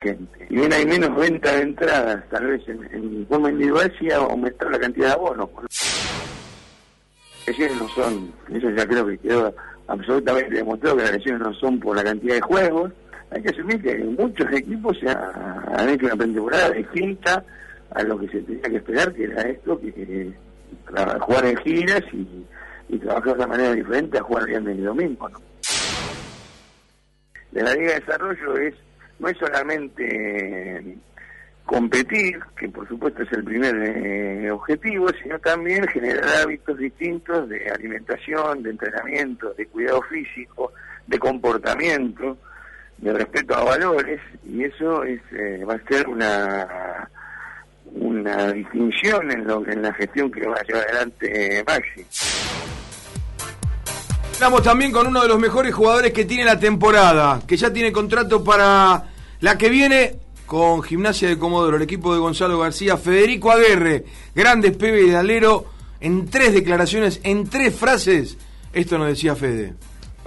gente. Y bien hay menos venta de entradas, tal vez en, en forma individual sí ha aumentado la cantidad de abonos. Las lesiones no son, eso ya creo que quedó absolutamente demostrado que las lesiones no son por la cantidad de juegos. Hay que asumir que muchos equipos se han hecho una pretemporada distinta a lo que se tenía que esperar, que era esto, que, jugar en giras y, trabajar de una manera diferente a jugar viernes y domingo. ¿no? De la Liga de Desarrollo es no es solamente competir, que por supuesto es el primer eh, objetivo, sino también generar hábitos distintos de alimentación, de entrenamiento, de cuidado físico, de comportamiento, de respeto a valores, y eso es, eh, va a ser una una distinción en, lo, en la gestión que va a llevar adelante Maxi. Estamos también con uno de los mejores jugadores que tiene la temporada, que ya tiene contrato para la que viene con Gimnasia de Comodoro, el equipo de Gonzalo García, Federico Aguerre, grandes pebe de alero, en tres declaraciones, en tres frases, esto nos decía Fede.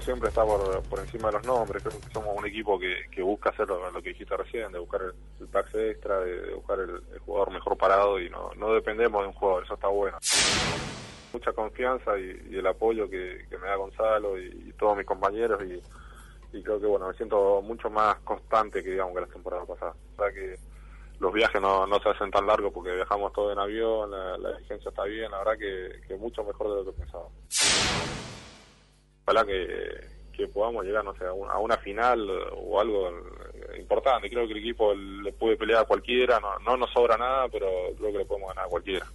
Siempre está por, encima de los nombres, creo que somos un equipo que, busca hacer lo, que dijiste recién, de buscar el, tax extra, de, buscar el, jugador mejor parado y no, no dependemos de un jugador, eso está bueno mucha confianza y, el apoyo que, me da Gonzalo y, todos mis compañeros y, creo que bueno me siento mucho más constante que digamos que las temporadas pasadas. O sea que los viajes no, no se hacen tan largos porque viajamos todo en avión la, la está bien la verdad que, que mucho mejor de lo que pensaba. Ojalá que, que podamos llegar no sé a una, a una final o algo importante. Creo que el equipo le puede pelear a cualquiera no, no nos sobra nada pero creo que le podemos ganar a cualquiera.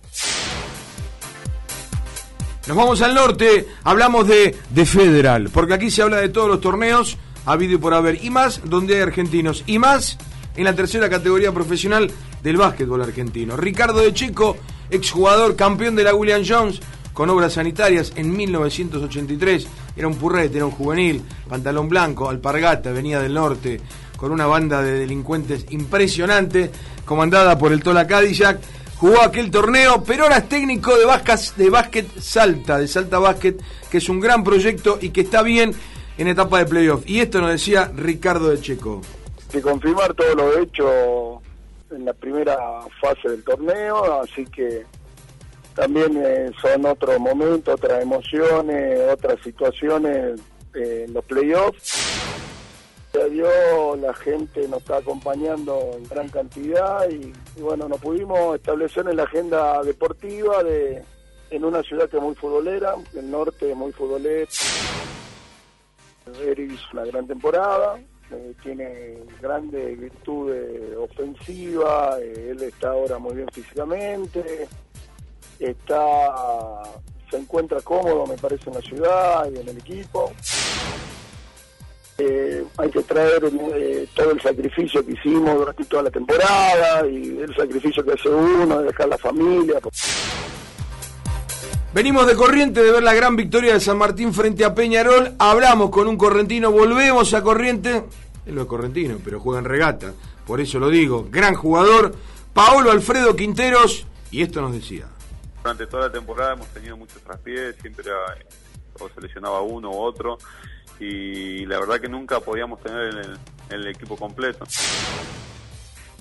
Nos vamos al norte, hablamos de, de Federal, porque aquí se habla de todos los torneos, habido y por haber, y más donde hay argentinos, y más en la tercera categoría profesional del básquetbol argentino. Ricardo de Chico, exjugador, campeón de la William Jones, con obras sanitarias en 1983, era un purrete, era un juvenil, pantalón blanco, alpargata, venía del norte, con una banda de delincuentes impresionante, comandada por el Tola Cadillac, jugó aquel torneo, pero ahora es técnico de, básquet, de básquet Salta, de Salta Básquet, que es un gran proyecto y que está bien en etapa de playoff. Y esto nos decía Ricardo de Checo. De confirmar todo lo hecho en la primera fase del torneo, así que también eh, son otros momentos, otras emociones, otras situaciones eh, en los playoffs Dios la gente nos está acompañando en gran cantidad y, bueno, nos pudimos establecer en la agenda deportiva de en una ciudad que es muy futbolera, el norte es muy futbolero. Eric hizo una gran temporada, eh, tiene grandes virtudes ofensivas, eh, él está ahora muy bien físicamente, está se encuentra cómodo, me parece, en la ciudad y en el equipo. Eh, hay que traer todo el sacrificio que hicimos durante toda la temporada y el sacrificio que hace uno de dejar la familia. Venimos de Corriente de ver la gran victoria de San Martín frente a Peñarol. Hablamos con un correntino, volvemos a Corriente. Es lo de correntino, pero juega en regata. Por eso lo digo. Gran jugador, Paolo Alfredo Quinteros. Y esto nos decía. Durante toda la temporada hemos tenido muchos traspiés, siempre o se lesionaba uno u otro y la verdad que nunca podíamos tener el, equipo completo.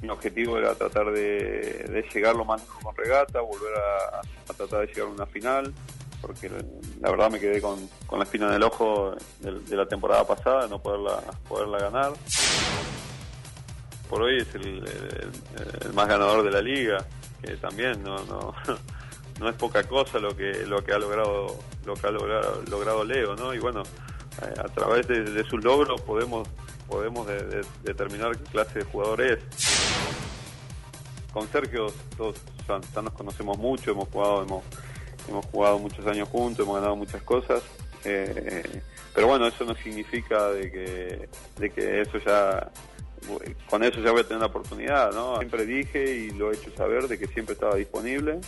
Mi objetivo era tratar de, llegar lo más lejos con regata, volver a, tratar de llegar a una final, porque la verdad me quedé con, la espina en el ojo de, la temporada pasada, de no poderla, poderla ganar. Por hoy es el, más ganador de la liga, que también no, no, no es poca cosa lo que lo que ha logrado lo que ha logrado, logrado Leo, ¿no? Y bueno, eh, a través de, sus logros podemos podemos determinar qué clase de jugador es. Con Sergio todos ya, nos conocemos mucho, hemos jugado hemos, hemos jugado muchos años juntos, hemos ganado muchas cosas. Eh, pero bueno, eso no significa de que, de que eso ya con eso ya voy a tener la oportunidad, ¿no? Siempre dije y lo he hecho saber de que siempre estaba disponible.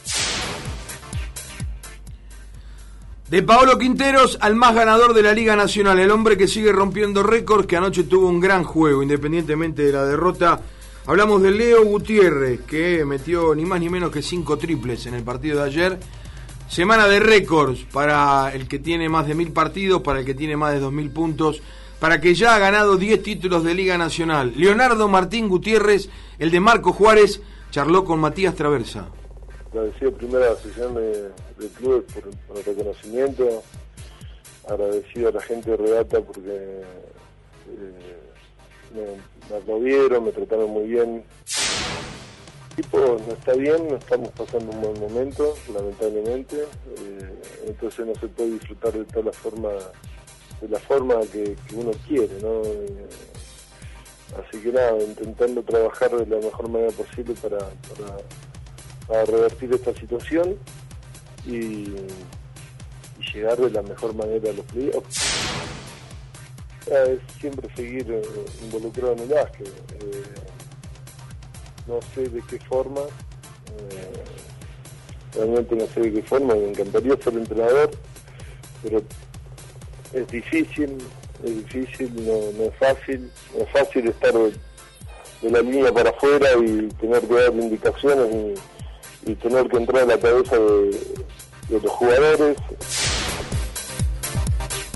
De Paolo Quinteros al más ganador de la Liga Nacional, el hombre que sigue rompiendo récords, que anoche tuvo un gran juego, independientemente de la derrota. Hablamos de Leo Gutiérrez, que metió ni más ni menos que cinco triples en el partido de ayer. Semana de récords para el que tiene más de mil partidos, para el que tiene más de dos mil puntos. para que ya ha ganado 10 títulos de Liga Nacional. Leonardo Martín Gutiérrez, el de Marco Juárez, charló con Matías Traversa. Agradecido primero a la de, de Clubes por, el reconocimiento, agradecido a la gente de Regata porque me, me me trataron muy bien. El equipo no está bien, no estamos pasando un buen momento, lamentablemente, eh, entonces no se puede disfrutar de toda la forma de la forma que, uno quiere, ¿no? Eh, así que nada, intentando trabajar de la mejor manera posible para, revertir esta situación y, llegar de la mejor manera a los playoffs. Es siempre seguir eh, involucrado en el básquet. Eh, no sé de qué forma, realmente no sé de qué forma, me encantaría ser entrenador, pero es difícil, es difícil, no, es fácil, no es fácil estar de, la línea para afuera y tener que dar indicaciones y, tener que entrar en la cabeza de, los jugadores.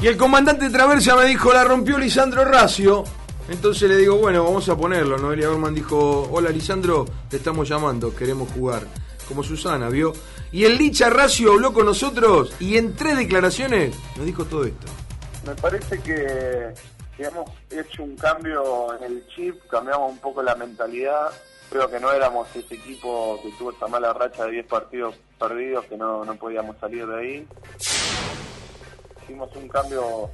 Y el comandante Traversa me dijo, la rompió Lisandro Racio. Entonces le digo, bueno, vamos a ponerlo. Noelia Gorman dijo, hola Lisandro, te estamos llamando, queremos jugar. Como Susana, ¿vio? Y el Licha Racio habló con nosotros y en tres declaraciones nos dijo todo esto me parece que, hemos hecho un cambio en el chip, cambiamos un poco la mentalidad. Creo que no éramos ese equipo que tuvo esta mala racha de 10 partidos perdidos, que no, no podíamos salir de ahí. Hicimos un cambio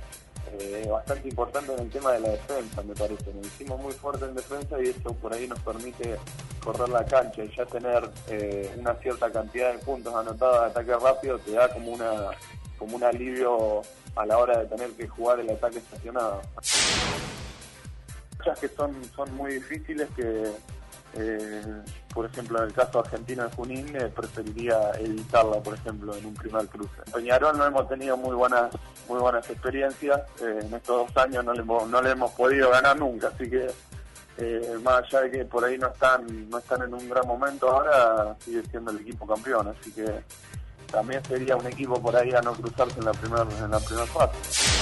eh, bastante importante en el tema de la defensa, me parece. Nos hicimos muy fuerte en defensa y eso por ahí nos permite correr la cancha y ya tener eh, una cierta cantidad de puntos anotados de ataque rápido te da como una como un alivio a la hora de tener que jugar el ataque estacionado. Muchas que son, son muy difíciles que, eh, por ejemplo, en el caso argentino de Junín, eh, preferiría evitarla, por ejemplo, en un primer cruce. Peñarol no hemos tenido muy buenas muy buenas experiencias, eh, en estos dos años no le, no le hemos podido ganar nunca, así que más allá de que por ahí no están no están en un gran momento ahora, sigue siendo el equipo campeón, así que también sería un equipo por ahí a no cruzarse en la primera en la primera fase.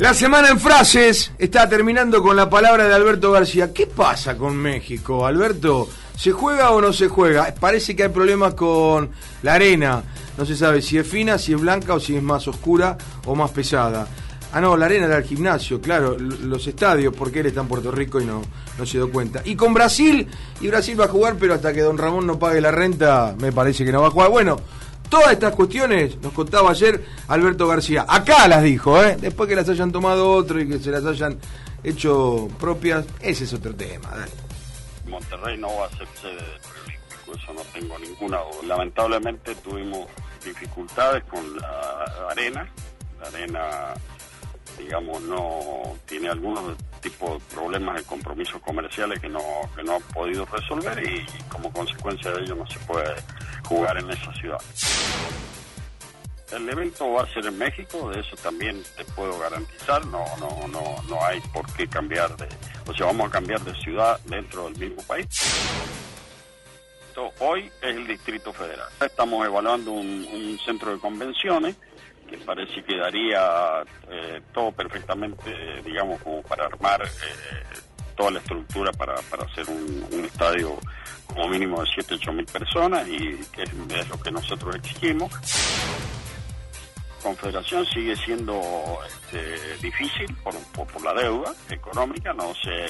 La semana en frases está terminando con la palabra de Alberto García. ¿Qué pasa con México, Alberto? ¿Se juega o no se juega? Parece que hay problemas con la arena. No se sabe si es fina, si es blanca o si es más oscura o más pesada. Ah, no, la arena era el gimnasio, claro, los estadios, porque él está en Puerto Rico y no, no se dio cuenta. Y con Brasil, y Brasil va a jugar, pero hasta que don Ramón no pague la renta, me parece que no va a jugar. Bueno, todas estas cuestiones nos contaba ayer Alberto García. Acá las dijo, ¿eh? Después que las hayan tomado otro y que se las hayan hecho propias, ese es otro tema. Monterrey no va a ser sede del eso no tengo ninguna duda. Lamentablemente tuvimos dificultades con la arena. La arena digamos, no tiene algunos tipos de problemas de compromisos comerciales que no, que no ha podido resolver y, como consecuencia de ello no se puede jugar en esa ciudad. El evento va a ser en México, de eso también te puedo garantizar, no, no, no, no hay por qué cambiar de, o sea, vamos a cambiar de ciudad dentro del mismo país. hoy es el Distrito Federal. Estamos evaluando un centro de convenciones que parece que daría eh, todo perfectamente, digamos, como para armar eh, toda la estructura para, hacer un, estadio como mínimo de 7, 8 mil personas y que es, lo que nosotros exigimos. Confederación sigue siendo este, difícil por, por, la deuda económica, no sé,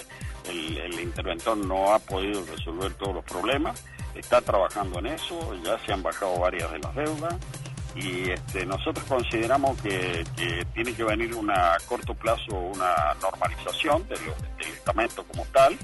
el, el interventor no ha podido resolver todos los problemas, está trabajando en eso, ya se han bajado varias de las deudas, y este, nosotros consideramos que, tiene que venir una, a corto plazo una normalización del, estamento como tal.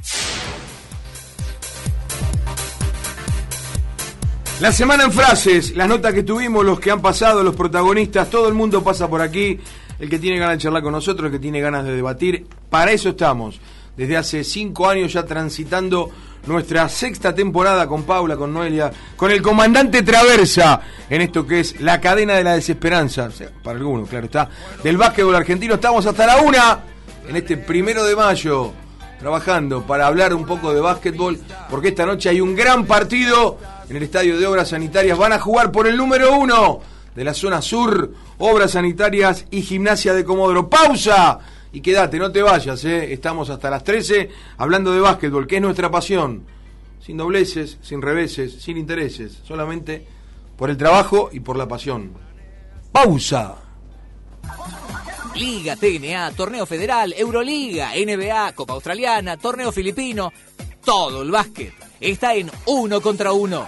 La semana en frases, las notas que tuvimos, los que han pasado, los protagonistas, todo el mundo pasa por aquí. El que tiene ganas de charlar con nosotros, el que tiene ganas de debatir, para eso estamos. Desde hace cinco años ya transitando nuestra sexta temporada con Paula, con Noelia, con el comandante Traversa, en esto que es la cadena de la desesperanza, para algunos, claro está, del básquetbol argentino. Estamos hasta la una, en este primero de mayo, trabajando para hablar un poco de básquetbol, porque esta noche hay un gran partido en el Estadio de Obras Sanitarias. Van a jugar por el número uno de la zona sur, Obras Sanitarias y Gimnasia de Comodoro. Pausa y quédate, no te vayas, ¿eh? estamos hasta las 13 hablando de básquetbol, que es nuestra pasión, sin dobleces, sin reveses, sin intereses, solamente por el trabajo y por la pasión. Pausa. Liga, TNA, Torneo Federal, Euroliga, NBA, Copa Australiana, Torneo Filipino, todo el básquet está en uno contra uno.